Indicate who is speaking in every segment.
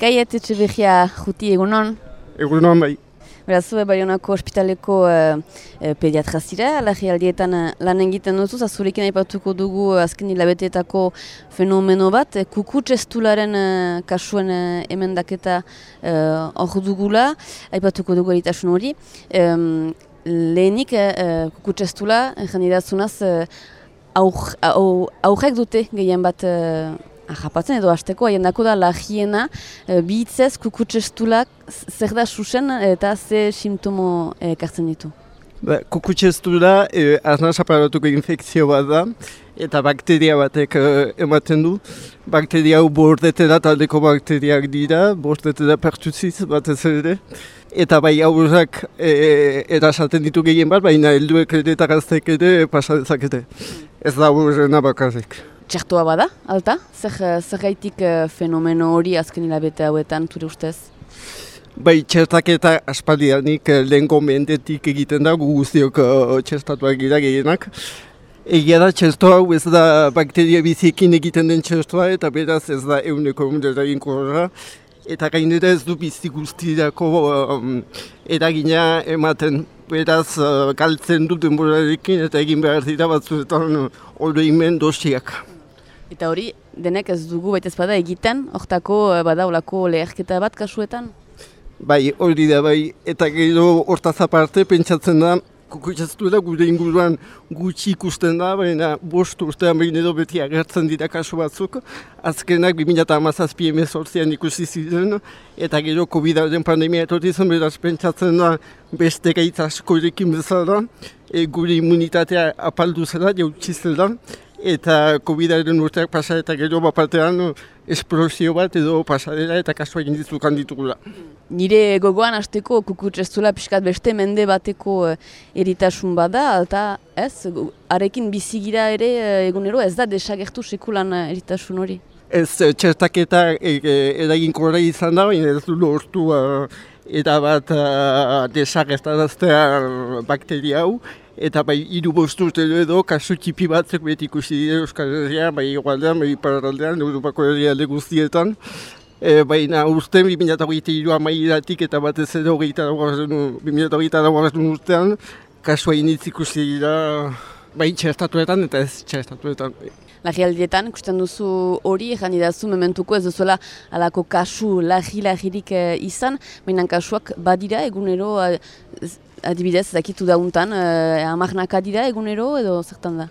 Speaker 1: Gaiet etxe behia juti egunon.
Speaker 2: Egunon bai.
Speaker 1: Beraz, zue Bayonako ospitaleko uh, pediatra zira, lagi aldietan uh, lan egiten duzu, zazurekin aipatuko dugu azken hilabeteetako fenomeno bat, uh, kuku txestularen uh, kasuen uh, emendaketa hor uh, dugula, aipatuko dugu eritasun hori. Um, lehenik, uh, kuku txestula, jendidazunaz, uh, aurrek dute gehien bat Ahapatzen edo hasteko haien dako da lagiena, e, bihitzez kukutsestulak zer da susen eta ze simptomo ekartzen ditu?
Speaker 2: Ba, kukutsestula e, arnaz aparatuko infekzio bat da eta bakteria batek e, ematen du. Bakteria hau bordetera taldeko bakteriak dira, bordetera pertuziz bat ez ere. Eta bai aurrak e, erasaten ditu gehien bat, baina helduek ere eta gaztek ere pasadezakete. Ez da aurrena bakarrik
Speaker 1: txertoa bada, alta? Zer, zer gaitik uh, fenomeno hori azken hilabete hauetan, ture ustez?
Speaker 2: Bai, txertak eta aspaldianik uh, lehen gomendetik egiten da, gu guztiok uh, txertatuak gira gehienak. Egia da, txertoa hau ez da bakteria biziekin egiten den txertoa eta beraz ez da euneko eundera inkorra. Eta gainera ez du bizi guztirako um, eragina ematen beraz uh, galtzen du denborarekin eta egin behar dira batzuetan uh, imen dosiak.
Speaker 1: Eta hori, denek ez dugu baita bada egiten, hortako eh, bada olako leherketa bat kasuetan?
Speaker 2: Bai, hori da bai, eta gero hortaz aparte pentsatzen da, kukutxaztu da gure inguruan gutxi ikusten da, baina bost urtean behin edo beti agertzen dira kasu batzuk. Azkenak 2008 emezortzian ikusi ziren, eta gero COVID-aren pandemia etorri zen, beraz pentsatzen da beste gaitz asko irekin bezala, e, gure immunitatea apaldu zela, jautsi zela, eta COVID-aren urteak pasa eta gero bapatean esplosio bat edo pasadera eta kasua egin ditukan ditugula.
Speaker 1: Nire gogoan hasteko kukutseztula pixkat beste mende bateko uh, eritasun bada, eta ez, arekin bizigira ere uh, egunero ez da desagertu sekulan uh, eritasun hori?
Speaker 2: Ez, txertaketa eragin korra izan da, baina ez du lortu uh, eta bat uh, desagertaraztea bakteria hau, eta bai hiru bost urte edo kasu txipi batzuk beti ikusi dira Euskal Herria, bai igualdean, bai paraldean, Europako herrialde guztietan. E, baina 2008 irua mairatik eta batez hogeita dagoazen urtean, kasua initz ikusi dira bai txertatuetan eta ez txertatuetan.
Speaker 1: Lagialdietan, ikusten duzu hori, egan idazu, mementuko ez duzuela alako kasu lagi-lagirik eh, izan, baina kasuak badira egunero eh, adibidez, zakitu dauntan, eh, amarnaka dira egunero edo zertan da?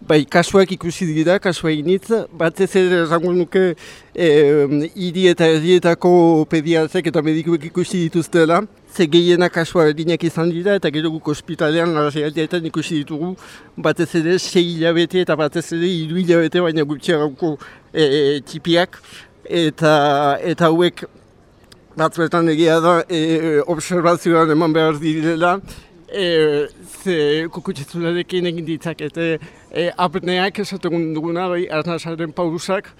Speaker 2: Bai, kasuak ikusi dira, kasua initz, bat ez ere zango nuke eh, iri eta errietako pediatzek eta medikuek ikusi dituztela, ze gehiena kasua erdinak izan dira eta gero guk ospitalean realitatean ikusi ditugu bat ez ere sei hilabete eta bat ez ere iru hilabete baina gutxiagauko e, e, tipiak eta, eta hauek batzuetan egia da e, observazioan eman behar direla, e, ze kukutxetzularekin egin ditzakete e, apneak esaten duguna, bai, arnazaren pausak,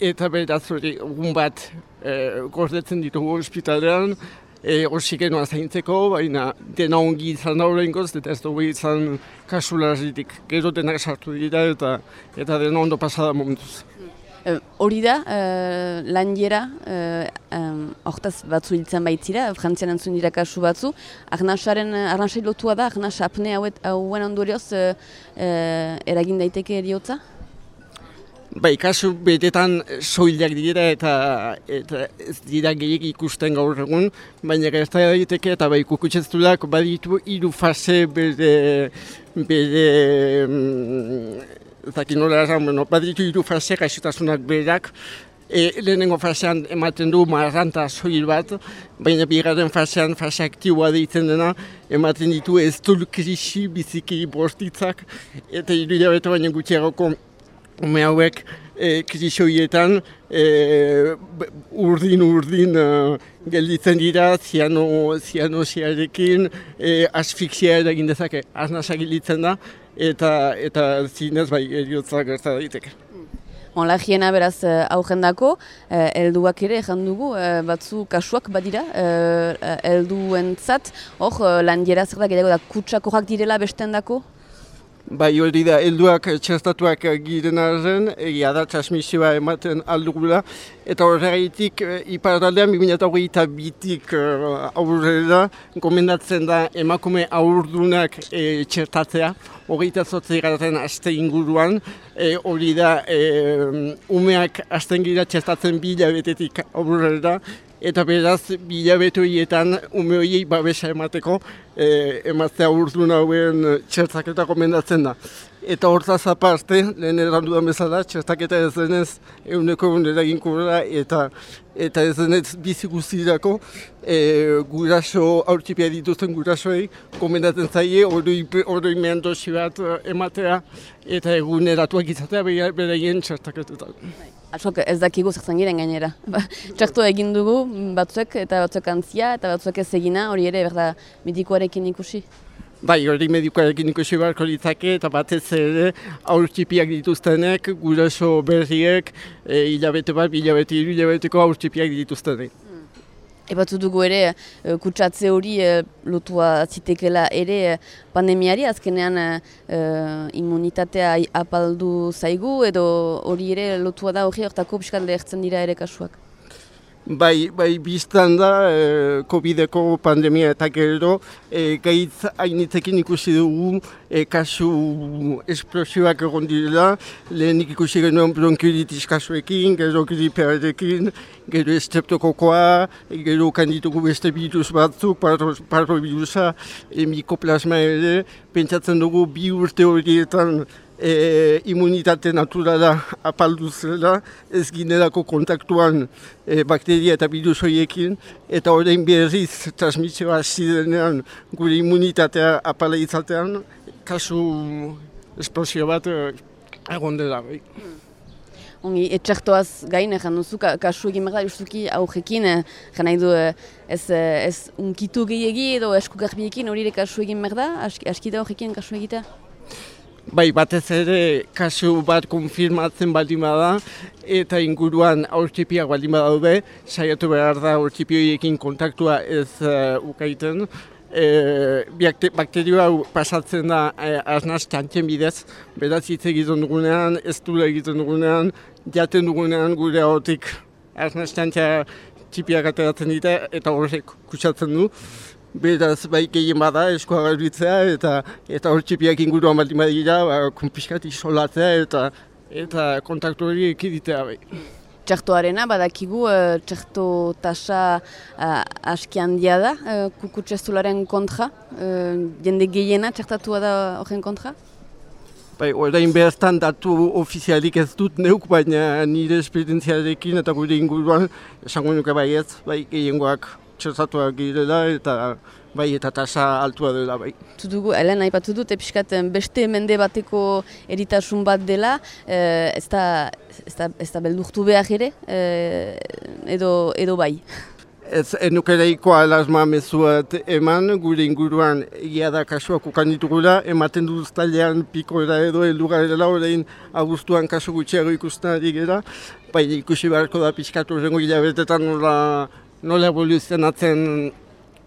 Speaker 2: eta beraz hori egun bat e, gordetzen ditugu ospitalean, e, osikenoa zaintzeko, baina dena ongi izan da horrengoz, eta ez dugu izan kasularitik. Gero denak sartu dira eta, eta dena ondo pasada momentuz.
Speaker 1: Uh, hori da, uh, lan jera, hortaz batzu hiltzen baitzira, frantzian entzun dira kasu batzu, arnasaren, arnasai lotua da, arnas apne hauet, hauen ondorioz uh, uh, eragin daiteke eriotza?
Speaker 2: Bai, kasu betetan soilak dira eta, eta ez dira gehiak ikusten gaur egun, baina gerta daiteke eta bai kukutseztuak baditu hiru fase bere, bere mm, zaki nola esan, bueno, baditu hiru fase gaixotasunak berak, e, lehenengo fasean ematen du marranta soil bat, baina bigarren fasean fase aktiboa deitzen dena, ematen ditu ez dul krisi biziki bortitzak, eta hiru hilabete baina gutxiagoko ume hauek e, krisi horietan e, urdin urdin uh, gelditzen dira ziano, ziano ziarekin e, asfixia eragin dezake, aznasa gelditzen da, eta eta zinez bai eriotza gerta daiteke.
Speaker 1: On hiena beraz uh, aurrendako, uh, helduak ere ezan dugu, uh, batzu kasuak badira, helduentzat, hor lan jera zer da, gehiago da kutsakoak direla bestendako?
Speaker 2: Bai, hori da, helduak txastatuak giren arren, egia da, transmisioa ematen aldugula, eta horregaitik e, iparraldean 2008 bitik e, aurrera gomendatzen da emakume aurdunak e, txertatzea, hogeita zotzi garaten aste inguruan, e, hori da e, umeak asten gira txertatzen bila betetik aurrera, eta beraz bilabetu hietan ume horiei babesa emateko e, emaztea urdun hauen txertaketa gomendatzen da. Eta hortaz aparte, lehen eran dudan bezala, txertaketa ez denez eguneko eragin eta eta ez denez bizi guztirako e, guraso aurtsipia dituzten gurasoei gomendatzen zaie hori mehan dosi bat ematea eta eguneratuak izatea beraien txertaketetan. Bai.
Speaker 1: Atzok ez dakigu zertzen giren gainera. Txartu egin dugu batzuek eta batzuek antzia eta batzuek ez egina hori ere berda medikoarekin ikusi.
Speaker 2: Bai, hori medikoarekin ikusi beharko ditzake eta batez ere aurtsipiak dituztenek, guraso berriek, e, hilabete bat, hilabete hiru hilabeteko aurtsipiak dituztenek.
Speaker 1: Ebatu dugu ere, uh, kutsatze hori uh, lotua zitekela ere uh, pandemiari, azkenean uh, immunitatea apaldu zaigu, edo hori ere lotua da hori hortako piskat lehertzen dira ere kasuak.
Speaker 2: Bai, bai biztan da, e, COVID-eko pandemia eta gero, e, gaitz hainitzekin ikusi dugu e, kasu esplosioak egon direla, lehenik ikusi genuen bronkiolitis kasuekin, gero gripearekin, gero estreptokokoa, gero kandituko beste virus batzuk, parro virusa, e, mikoplasma ere, pentsatzen dugu bi urte horietan e, immunitate naturala apaldu zela, ez ginerako kontaktuan e, bakteria eta virus horiekin, eta horrein berriz transmisioa hasi denean gure immunitatea apala izatean, kasu esplosio bat e, egon dela. Bai. Hmm.
Speaker 1: Ongi, etxertoaz gain, egin duzu, kasu egin behar da, justuki aurrekin, egin nahi du, ez, ez unkitu gehiagi edo esku garbiekin hori kasu egin behar da, aski da horrekin kasu egitea?
Speaker 2: Bai, batez ere kasu bat konfirmatzen baldin bada eta inguruan aurtsipiak baldin badaude, saiatu behar da aurtsipioiekin kontaktua ez uh, ukaiten. E, bakterio hau pasatzen da e, arnaz txantzen bidez, beraz hitz egiten dugunean, ez du egiten dugunean, jaten dugunean gure hortik arnaz txantzia txipiak ateratzen dite eta horrek kutsatzen du beraz bai gehien bada eskoa garbitzea eta eta hor txipiak inguruan baldin badira, ba, kumpiskat isolatzea eta eta kontaktu hori ekiditea bai.
Speaker 1: Txertoarena, badakigu, uh, txerto tasa uh, aski handia da, uh, kukutsestularen kontra, jende gehiena txertatua da horren kontra?
Speaker 2: Bai, orain behaztan datu ofizialik ez dut neuk, baina nire esperientziarekin eta gure inguruan esango nuke bai ez, bai gehiengoak txertatuak girela eta bai eta tasa altua dela bai.
Speaker 1: Tutugu, Helen, haipatu dut, episkat beste mende bateko eritasun bat dela, eh, ez, da, ez, da, ez da beldurtu behar ere, eh, edo, edo bai.
Speaker 2: Ez enukereiko alasma mezuat eman, gure inguruan egia da kasuak ukan ditugula, ematen duz talian pikoera edo elugarela horrein augustuan kasu gutxiago ikusten ari gera, bai ikusi beharko da pixkatu rengo hilabetetan nola nola evoluzionatzen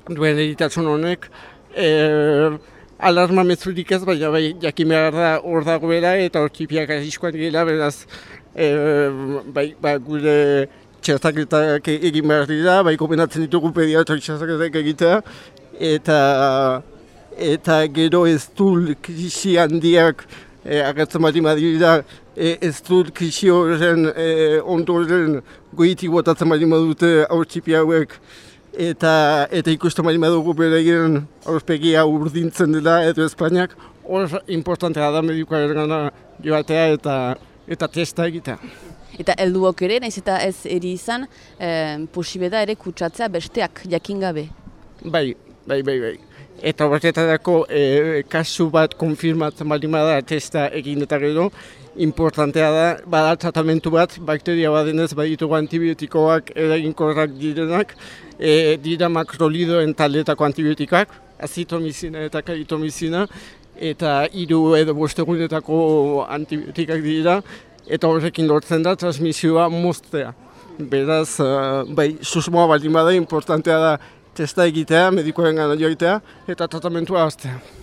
Speaker 2: duen editatzen honek. E, alarma mezurik ez, baina bai, jakin behar da hor dagoela eta hor txipiak aziskoan gila, beraz, e, bai, bai, gure txertaketak egin behar dira, bai, komenatzen ditugu pediatro txertaketak egitea, eta, eta gero ez du krisi handiak e, agertzen bat imadira, e, ez dut krisi horren e, ondoren goitik botatzen bali madute aurtsipi hauek eta eta ikusten bali madugu bere egin aurpegia urdintzen dela edo Espainiak hor importantea da medikoaren gana joatea eta eta testa egitea.
Speaker 1: Eta helduok ere, naiz eta ez eri izan, eh, posibe da ere kutsatzea besteak jakin gabe.
Speaker 2: Bai, bai, bai, bai. Eta horretarako e, kasu bat konfirmatzen bali da testa egin eta gero, importantea da, bada tratamentu bat, bakteria badenez baditugu antibiotikoak eraginkorrak direnak, e, dira makrolidoen taldetako antibiotikoak, azitomizina eta karitomizina, eta hiru edo bostegunetako antibiotikak dira, eta horrekin lortzen da transmisioa moztea. Beraz, uh, bai, susmoa baldin bada, importantea da testa egitea, medikoen gana joitea, eta tratamentua hastea.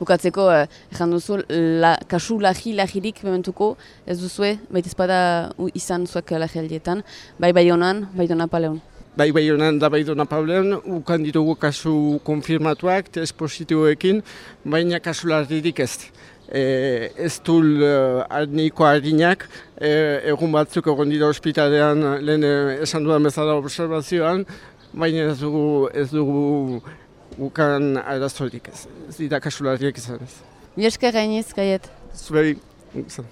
Speaker 1: Bukatzeko, ezan duzu, la, kasu lahi lahirik mementuko, ez duzue, baita ezpada izan zuek lahi aldietan, bai bai honan, bai dona paleun.
Speaker 2: Bai bai honan da bai dona paleun, ukan ditugu kasu konfirmatuak, test positiboekin, baina kasu lahirik ez. E, ez dul uh, arniko hardinak, e, egun batzuk egon dira ospitalean lehen esan dudan bezala observazioan, baina ez dugu, ez dugu ukan arazorik ez, ez dira kasulariak izan ez.
Speaker 1: Mi esker gainiz, gaiet.
Speaker 2: Zuberi, izan.